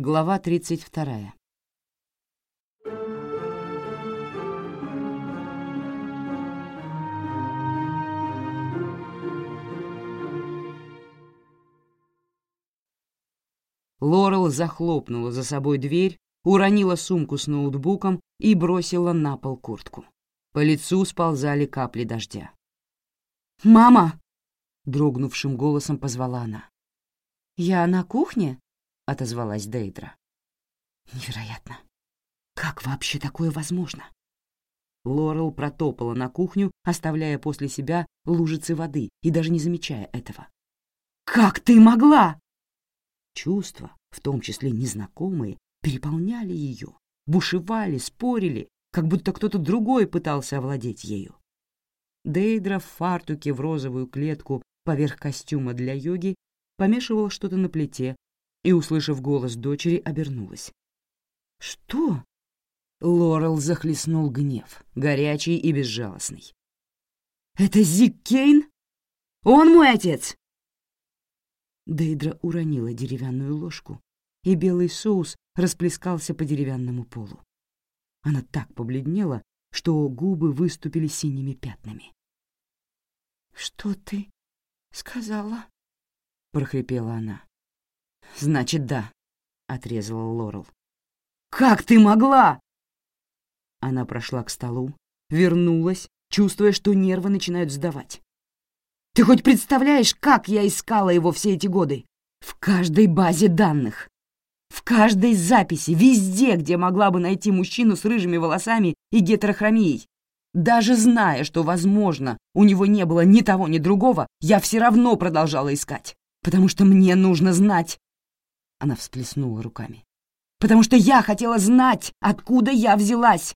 Глава 32. Лорел захлопнула за собой дверь, уронила сумку с ноутбуком и бросила на пол куртку. По лицу сползали капли дождя. «Мама!» — дрогнувшим голосом позвала она. «Я на кухне?» — отозвалась Дейдра. «Невероятно! Как вообще такое возможно?» Лорел протопала на кухню, оставляя после себя лужицы воды и даже не замечая этого. «Как ты могла?» Чувства, в том числе незнакомые, переполняли ее, бушевали, спорили, как будто кто-то другой пытался овладеть ею. Дейдра в фартуке в розовую клетку поверх костюма для йоги помешивала что-то на плите и, услышав голос дочери, обернулась. «Что?» Лорел захлестнул гнев, горячий и безжалостный. «Это Зик Кейн? Он мой отец!» Дейдра уронила деревянную ложку, и белый соус расплескался по деревянному полу. Она так побледнела, что губы выступили синими пятнами. «Что ты сказала?» — прохрипела она. «Значит, да», — отрезала Лорел. «Как ты могла?» Она прошла к столу, вернулась, чувствуя, что нервы начинают сдавать. «Ты хоть представляешь, как я искала его все эти годы? В каждой базе данных, в каждой записи, везде, где могла бы найти мужчину с рыжими волосами и гетерохромией. Даже зная, что, возможно, у него не было ни того, ни другого, я все равно продолжала искать. Потому что мне нужно знать. Она всплеснула руками. Потому что я хотела знать, откуда я взялась.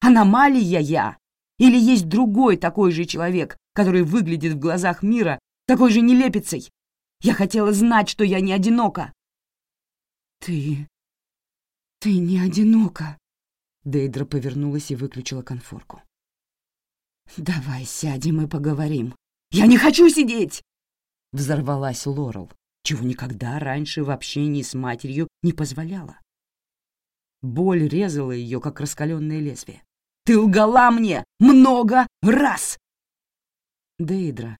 Аномалия я. Или есть другой такой же человек, который выглядит в глазах мира такой же нелепицей. Я хотела знать, что я не одинока. «Ты... ты не одинока!» Дейдра повернулась и выключила конфорку. «Давай сядем и поговорим». «Я не хочу сидеть!» Взорвалась Лорел, чего никогда раньше в общении с матерью не позволяла. Боль резала ее, как раскаленное лезвие. «Ты лгала мне много раз!» Дейдра,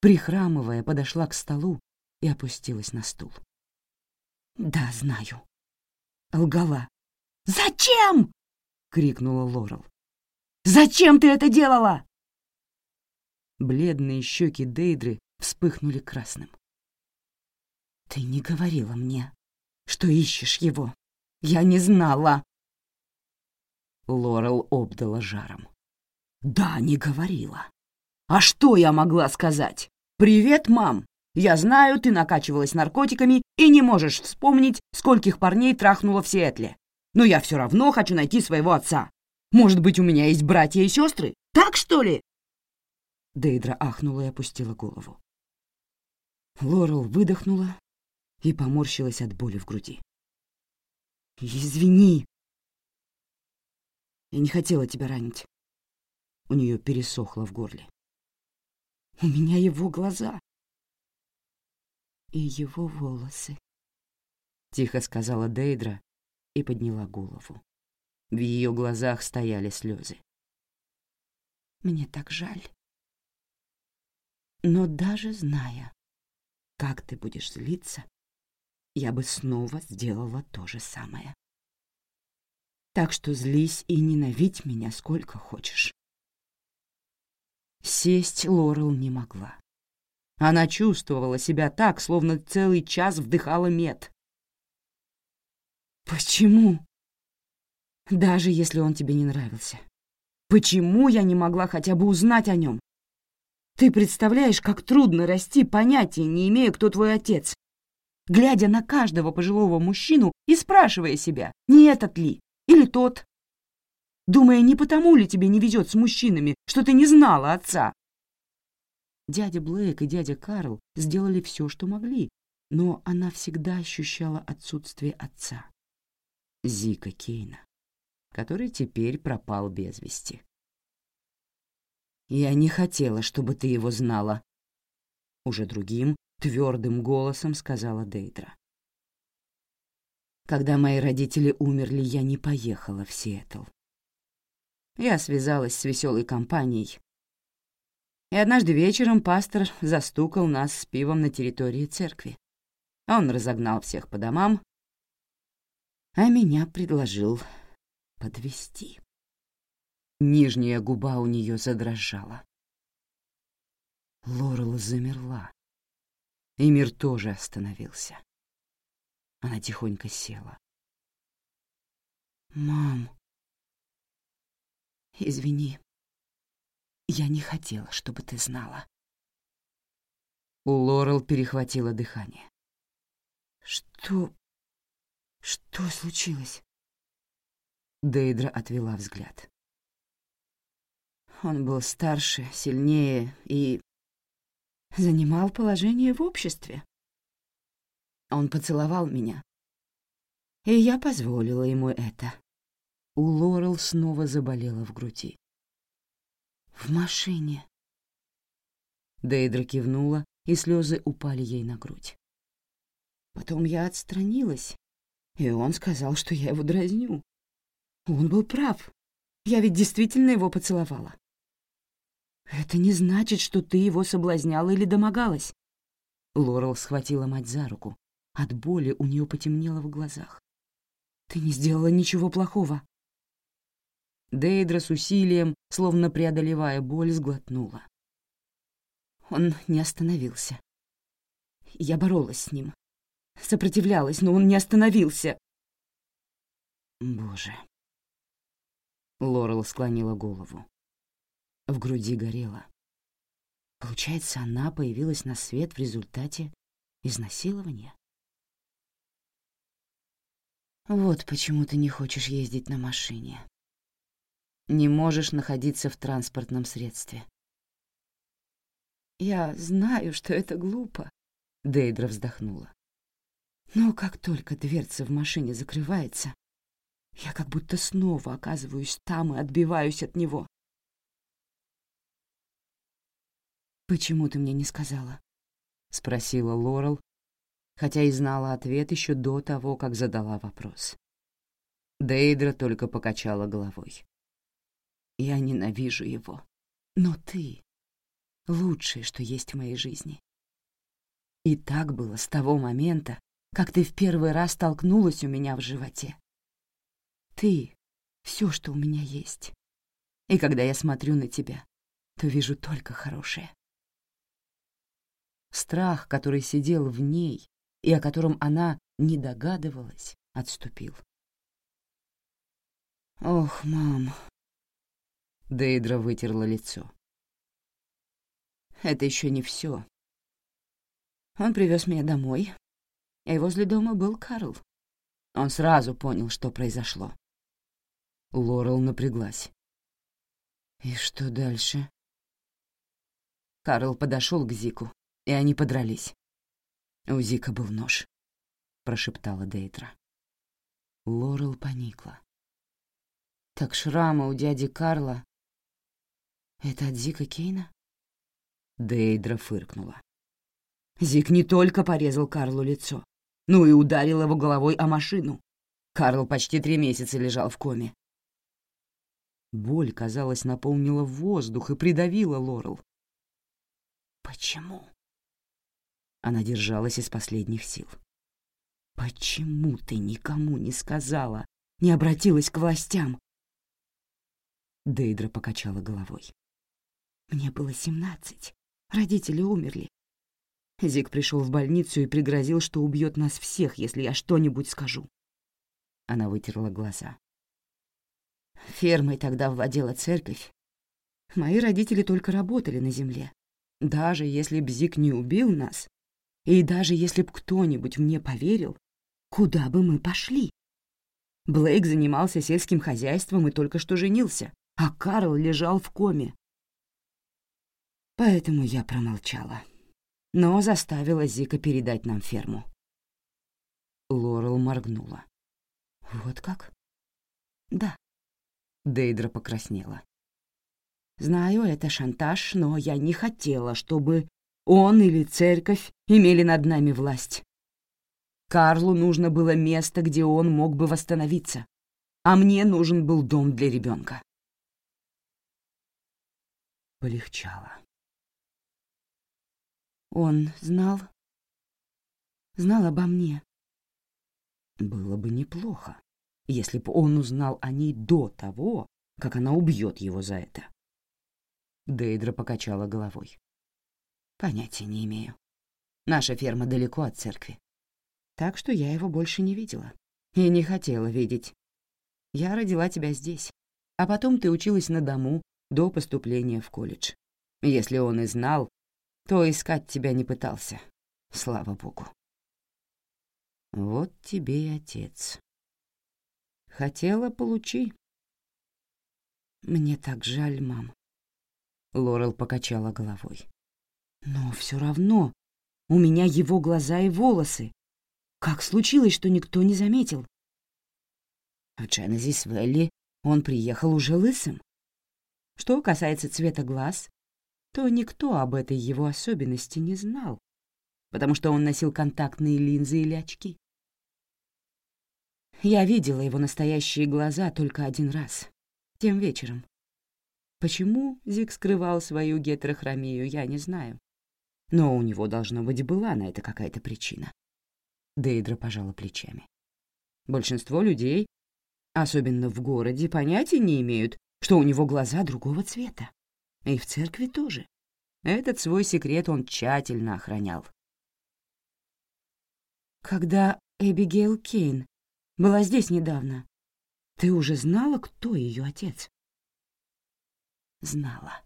прихрамывая, подошла к столу и опустилась на стул. «Да, знаю». Лгала. «Зачем?» — крикнула Лорел. «Зачем ты это делала?» Бледные щеки Дейдры вспыхнули красным. «Ты не говорила мне, что ищешь его. Я не знала!» Лорел обдала жаром. «Да, не говорила. А что я могла сказать? Привет, мам! Я знаю, ты накачивалась наркотиками и не можешь вспомнить, скольких парней трахнула в Сиэтле. Но я все равно хочу найти своего отца. Может быть, у меня есть братья и сестры? Так, что ли?» Дейдра ахнула и опустила голову. Лорел выдохнула и поморщилась от боли в груди. «Извини. Я не хотела тебя ранить». У нее пересохло в горле. «У меня его глаза и его волосы», — тихо сказала Дейдра и подняла голову. В ее глазах стояли слезы. «Мне так жаль. Но даже зная, как ты будешь злиться, я бы снова сделала то же самое. Так что злись и ненавидь меня сколько хочешь». Сесть Лорел не могла. Она чувствовала себя так, словно целый час вдыхала мед. «Почему?» «Даже если он тебе не нравился. Почему я не могла хотя бы узнать о нем? Ты представляешь, как трудно расти, понятия не имея, кто твой отец, глядя на каждого пожилого мужчину и спрашивая себя, не этот ли, или тот, думая, не потому ли тебе не везет с мужчинами, что ты не знала отца, Дядя Блейк и дядя Карл сделали все, что могли, но она всегда ощущала отсутствие отца. Зика Кейна, который теперь пропал без вести. «Я не хотела, чтобы ты его знала», — уже другим, твердым голосом сказала Дейдра. Когда мои родители умерли, я не поехала в Сиэтл. Я связалась с веселой компанией. И однажды вечером пастор застукал нас с пивом на территории церкви. Он разогнал всех по домам, а меня предложил подвести. Нижняя губа у нее задрожала. Лорел замерла, и мир тоже остановился. Она тихонько села. «Мам, извини, я не хотела, чтобы ты знала». У Лорел перехватило дыхание. «Что... что случилось?» Дейдра отвела взгляд. Он был старше, сильнее и занимал положение в обществе. Он поцеловал меня, и я позволила ему это. У Лорел снова заболела в груди. «В машине». Дейдра кивнула, и слезы упали ей на грудь. Потом я отстранилась, и он сказал, что я его дразню. Он был прав. Я ведь действительно его поцеловала. «Это не значит, что ты его соблазняла или домогалась». Лорел схватила мать за руку. От боли у нее потемнело в глазах. «Ты не сделала ничего плохого». Дейдра с усилием, словно преодолевая боль, сглотнула. Он не остановился. Я боролась с ним. Сопротивлялась, но он не остановился. Боже. Лорел склонила голову. В груди горело. Получается, она появилась на свет в результате изнасилования? Вот почему ты не хочешь ездить на машине. Не можешь находиться в транспортном средстве. Я знаю, что это глупо, Дейдра вздохнула. Но как только дверца в машине закрывается, я как будто снова оказываюсь там и отбиваюсь от него. «Почему ты мне не сказала?» — спросила Лорел, хотя и знала ответ еще до того, как задала вопрос. Дейдра только покачала головой. «Я ненавижу его. Но ты — лучшее, что есть в моей жизни. И так было с того момента, как ты в первый раз столкнулась у меня в животе. Ты — все, что у меня есть. И когда я смотрю на тебя, то вижу только хорошее. Страх, который сидел в ней и о котором она не догадывалась, отступил. «Ох, мам!» Дейдра вытерла лицо. «Это еще не все. Он привез меня домой, и возле дома был Карл. Он сразу понял, что произошло. Лорел напряглась. «И что дальше?» Карл подошел к Зику и они подрались. У Зика был нож, — прошептала Дейтра. Лорел поникла. Так шрама у дяди Карла — это от Зика Кейна? Дейдра фыркнула. Зик не только порезал Карлу лицо, но и ударил его головой о машину. Карл почти три месяца лежал в коме. Боль, казалось, наполнила воздух и придавила Лорел. Почему? Она держалась из последних сил. «Почему ты никому не сказала, не обратилась к властям?» Дейдра покачала головой. «Мне было семнадцать. Родители умерли. Зик пришел в больницу и пригрозил, что убьет нас всех, если я что-нибудь скажу». Она вытерла глаза. Фермой тогда владела церковь. Мои родители только работали на земле. Даже если б Зик не убил нас, и даже если б кто-нибудь мне поверил, куда бы мы пошли? Блейк занимался сельским хозяйством и только что женился, а Карл лежал в коме. Поэтому я промолчала, но заставила Зика передать нам ферму. Лорел моргнула. «Вот как?» «Да». Дейдра покраснела. «Знаю, это шантаж, но я не хотела, чтобы он или церковь имели над нами власть. Карлу нужно было место, где он мог бы восстановиться, а мне нужен был дом для ребенка. Полегчало. Он знал? Знал обо мне. Было бы неплохо, если бы он узнал о ней до того, как она убьет его за это. Дейдра покачала головой. Понятия не имею. Наша ферма далеко от церкви. Так что я его больше не видела. И не хотела видеть. Я родила тебя здесь. А потом ты училась на дому до поступления в колледж. Если он и знал, то искать тебя не пытался. Слава богу. Вот тебе и отец. Хотела — получи. Мне так жаль, мам. Лорел покачала головой. Но все равно у меня его глаза и волосы. Как случилось, что никто не заметил? В Дженезис Вэлли он приехал уже лысым. Что касается цвета глаз, то никто об этой его особенности не знал, потому что он носил контактные линзы или очки. Я видела его настоящие глаза только один раз, тем вечером. Почему Зик скрывал свою гетерохромию, я не знаю. Но у него, должно быть, была на это какая-то причина. Дейдра пожала плечами. Большинство людей, особенно в городе, понятия не имеют, что у него глаза другого цвета. И в церкви тоже. Этот свой секрет он тщательно охранял. Когда Эбигейл Кейн была здесь недавно, ты уже знала, кто ее отец? Знала.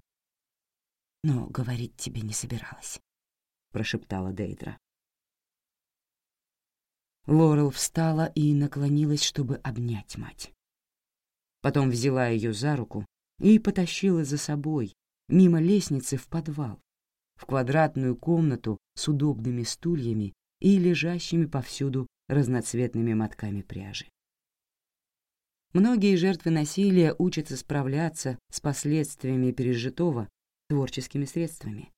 Но говорить тебе не собиралась, — прошептала Дейдра. Лорел встала и наклонилась, чтобы обнять мать. Потом взяла ее за руку и потащила за собой, мимо лестницы в подвал, в квадратную комнату с удобными стульями и лежащими повсюду разноцветными мотками пряжи. Многие жертвы насилия учатся справляться с последствиями пережитого творческими средствами.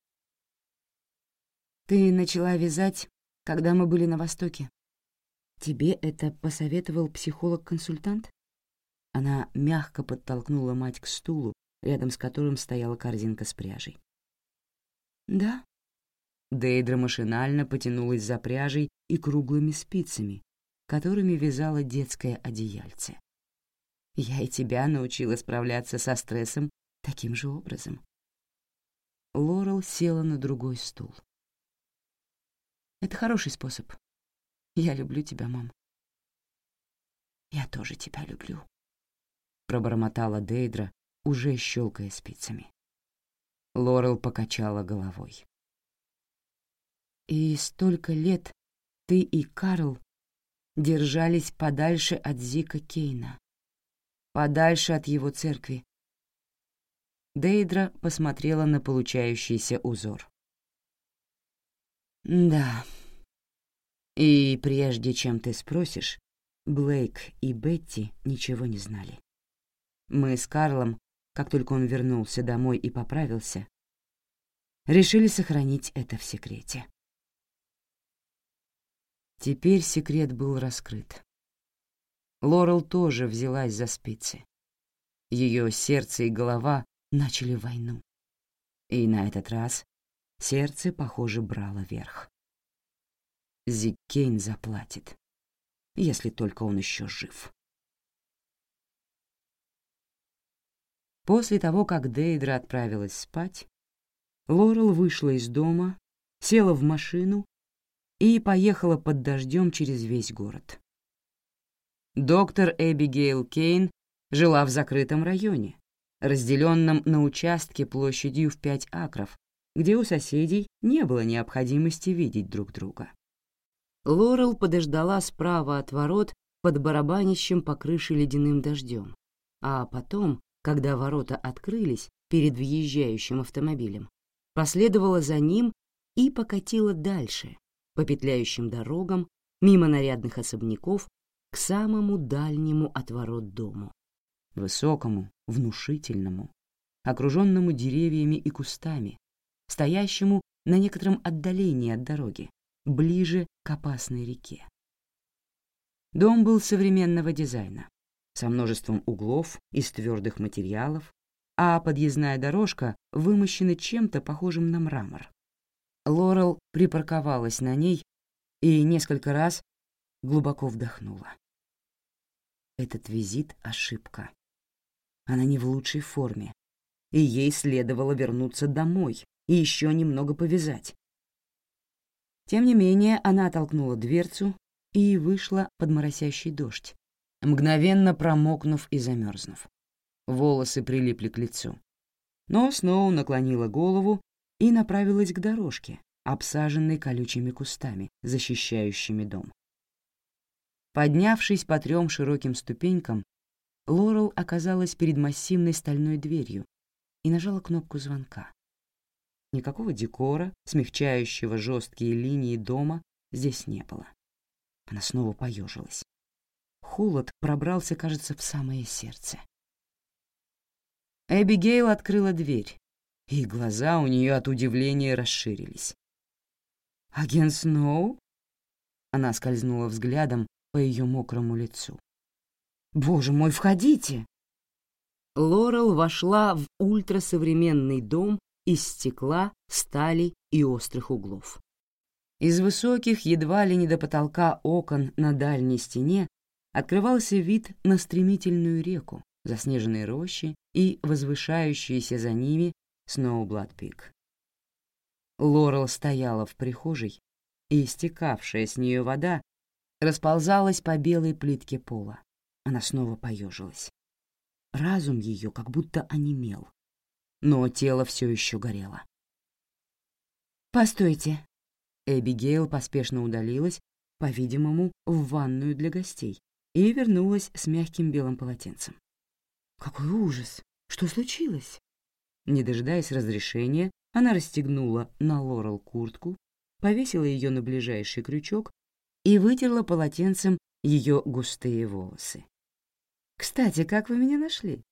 «Ты начала вязать, когда мы были на Востоке. Тебе это посоветовал психолог-консультант?» Она мягко подтолкнула мать к стулу, рядом с которым стояла корзинка с пряжей. «Да». Дейдра машинально потянулась за пряжей и круглыми спицами, которыми вязала детское одеяльце. «Я и тебя научила справляться со стрессом таким же образом». Лорел села на другой стул. «Это хороший способ. Я люблю тебя, мам». «Я тоже тебя люблю», — пробормотала Дейдра, уже щелкая спицами. Лорел покачала головой. «И столько лет ты и Карл держались подальше от Зика Кейна, подальше от его церкви». Дейдра посмотрела на получающийся узор. «Да. И прежде чем ты спросишь, Блейк и Бетти ничего не знали. Мы с Карлом как только он вернулся домой и поправился, решили сохранить это в секрете. Теперь секрет был раскрыт. Лорел тоже взялась за спицы. Ее сердце и голова начали войну. И на этот раз сердце, похоже, брало верх. Зик Кейн заплатит, если только он еще жив. После того, как Дейдра отправилась спать, Лорел вышла из дома, села в машину и поехала под дождем через весь город. Доктор Эбигейл Кейн жила в закрытом районе, разделенном на участке площадью в пять акров, где у соседей не было необходимости видеть друг друга. Лорел подождала справа от ворот под барабанищем по крыше ледяным дождем, а потом когда ворота открылись перед въезжающим автомобилем, последовала за ним и покатила дальше, по петляющим дорогам, мимо нарядных особняков, к самому дальнему от ворот дому. Высокому, внушительному, окруженному деревьями и кустами, стоящему на некотором отдалении от дороги, ближе к опасной реке. Дом был современного дизайна, со множеством углов из твердых материалов, а подъездная дорожка вымощена чем-то похожим на мрамор. Лорел припарковалась на ней и несколько раз глубоко вдохнула. Этот визит — ошибка. Она не в лучшей форме, и ей следовало вернуться домой и еще немного повязать. Тем не менее, она оттолкнула дверцу и вышла под моросящий дождь, мгновенно промокнув и замерзнув. Волосы прилипли к лицу. Но Сноу наклонила голову и направилась к дорожке, обсаженной колючими кустами, защищающими дом. Поднявшись по трем широким ступенькам, Лорел оказалась перед массивной стальной дверью и нажала кнопку звонка. Никакого декора, смягчающего жесткие линии дома, здесь не было. Она снова поежилась. Холод пробрался, кажется, в самое сердце. Эбигейл открыла дверь, и глаза у нее от удивления расширились. «Агент Сноу?» Она скользнула взглядом по ее мокрому лицу. «Боже мой, входите!» Лорел вошла в ультрасовременный дом из стекла, стали и острых углов. Из высоких, едва ли не до потолка окон на дальней стене открывался вид на стремительную реку, заснеженные рощи и возвышающиеся за ними Сноублад-Пик. Лорел стояла в прихожей, и истекавшая с нее вода расползалась по белой плитке пола. Она снова поежилась. Разум ее как будто онемел, но тело все еще горело. «Постойте!» Эбигейл поспешно удалилась, по-видимому, в ванную для гостей, и вернулась с мягким белым полотенцем. «Какой ужас! Что случилось?» Не дожидаясь разрешения, она расстегнула на Лорел куртку, повесила ее на ближайший крючок и вытерла полотенцем ее густые волосы. «Кстати, как вы меня нашли?»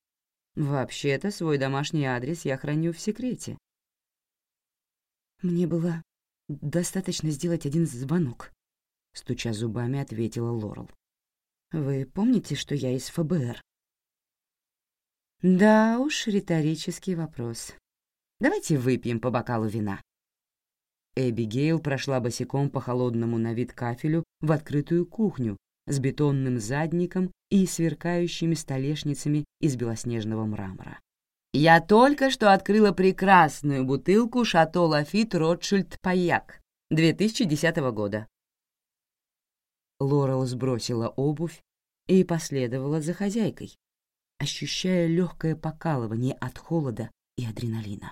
«Вообще-то свой домашний адрес я храню в секрете». «Мне было достаточно сделать один звонок», — стуча зубами, ответила Лорел. «Вы помните, что я из ФБР?» Да уж, риторический вопрос. Давайте выпьем по бокалу вина. Эбигейл прошла босиком по холодному на вид кафелю в открытую кухню с бетонным задником и сверкающими столешницами из белоснежного мрамора. «Я только что открыла прекрасную бутылку «Шато Лафит Ротшильд Паяк» 2010 года». Лорел сбросила обувь и последовала за хозяйкой, ощущая легкое покалывание от холода и адреналина.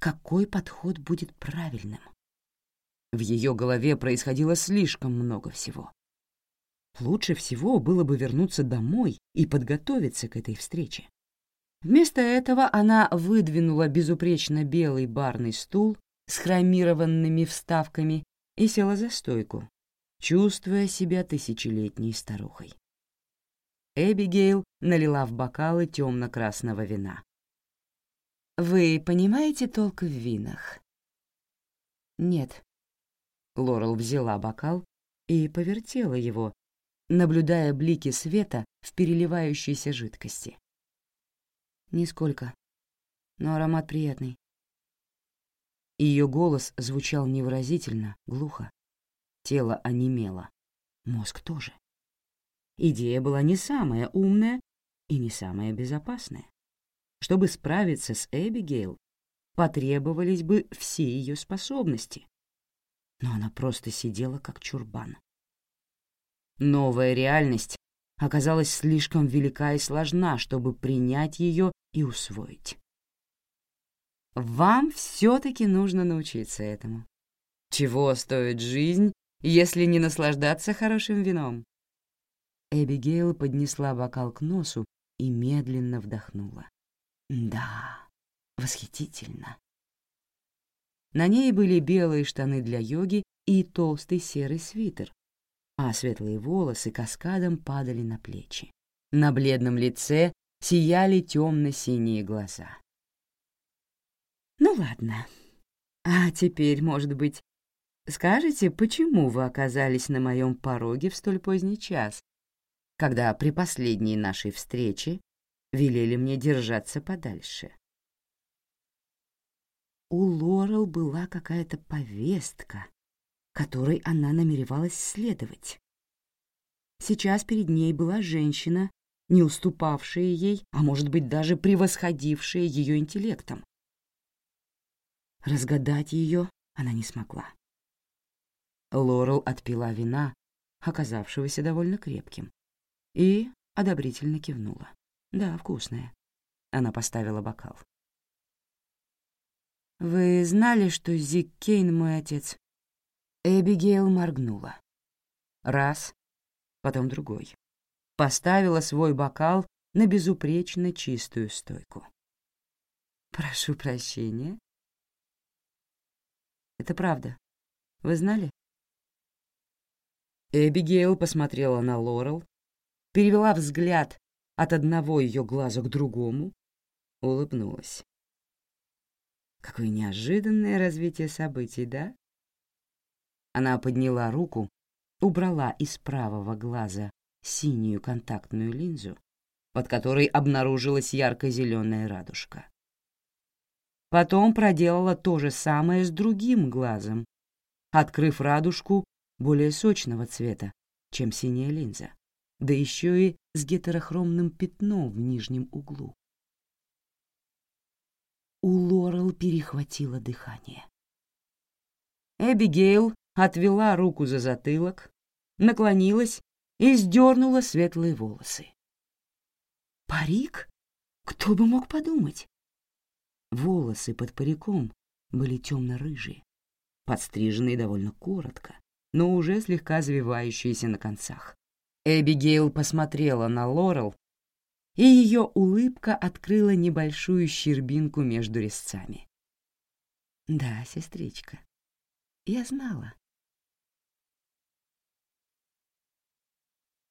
Какой подход будет правильным? В ее голове происходило слишком много всего. Лучше всего было бы вернуться домой и подготовиться к этой встрече. Вместо этого она выдвинула безупречно белый барный стул с хромированными вставками и села за стойку, чувствуя себя тысячелетней старухой. Эбигейл налила в бокалы темно-красного вина. «Вы понимаете толк в винах?» «Нет». Лорел взяла бокал и повертела его, наблюдая блики света в переливающейся жидкости. «Нисколько, но аромат приятный». Ее голос звучал невыразительно, глухо. Тело онемело, мозг тоже идея была не самая умная и не самая безопасная. Чтобы справиться с Эбигейл, потребовались бы все ее способности. Но она просто сидела как чурбан. Новая реальность оказалась слишком велика и сложна, чтобы принять ее и усвоить. Вам все-таки нужно научиться этому. Чего стоит жизнь, если не наслаждаться хорошим вином? Эбигейл поднесла бокал к носу и медленно вдохнула. Да, восхитительно. На ней были белые штаны для йоги и толстый серый свитер, а светлые волосы каскадом падали на плечи. На бледном лице сияли темно-синие глаза. «Ну ладно. А теперь, может быть, Скажите, почему вы оказались на моем пороге в столь поздний час, когда при последней нашей встрече велели мне держаться подальше?» У Лорел была какая-то повестка, которой она намеревалась следовать. Сейчас перед ней была женщина, не уступавшая ей, а может быть даже превосходившая ее интеллектом. Разгадать ее она не смогла. Лорел отпила вина, оказавшегося довольно крепким, и одобрительно кивнула. «Да, вкусная». Она поставила бокал. «Вы знали, что Зик Кейн мой отец?» Эбигейл моргнула. Раз, потом другой. Поставила свой бокал на безупречно чистую стойку. «Прошу прощения». «Это правда. Вы знали?» Эбигейл посмотрела на Лорел, перевела взгляд от одного ее глаза к другому, улыбнулась. Какое неожиданное развитие событий, да? Она подняла руку, убрала из правого глаза синюю контактную линзу, под которой обнаружилась ярко-зеленая радужка. Потом проделала то же самое с другим глазом, открыв радужку более сочного цвета, чем синяя линза, да еще и с гетерохромным пятном в нижнем углу. У Лорел перехватило дыхание. Эбигейл отвела руку за затылок, наклонилась и сдернула светлые волосы. Парик? Кто бы мог подумать? Волосы под париком были темно-рыжие, подстриженные довольно коротко, но уже слегка завивающиеся на концах. Эбигейл посмотрела на Лорел и ее улыбка открыла небольшую щербинку между резцами. «Да, сестричка, я знала.